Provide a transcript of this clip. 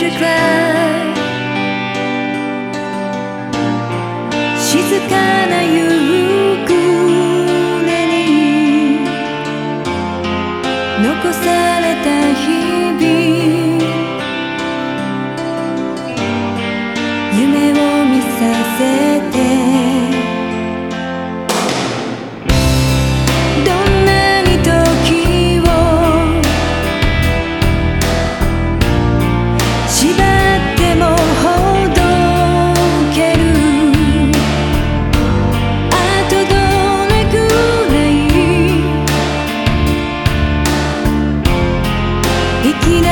you cry 静かな夕 İkine